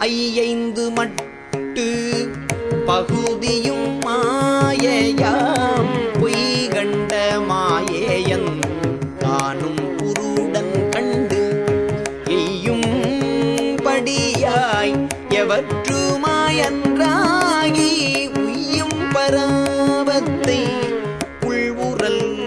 ஐயைந்து மட்டு பகுதியும் மாயையாம். பொய் கண்ட மாயேயன் தானும் உருடன் கண்டு எய்யும் படியாய். எவற்றுமாயன்றாகி உய்யும் பராபத்தை உள்வுரல்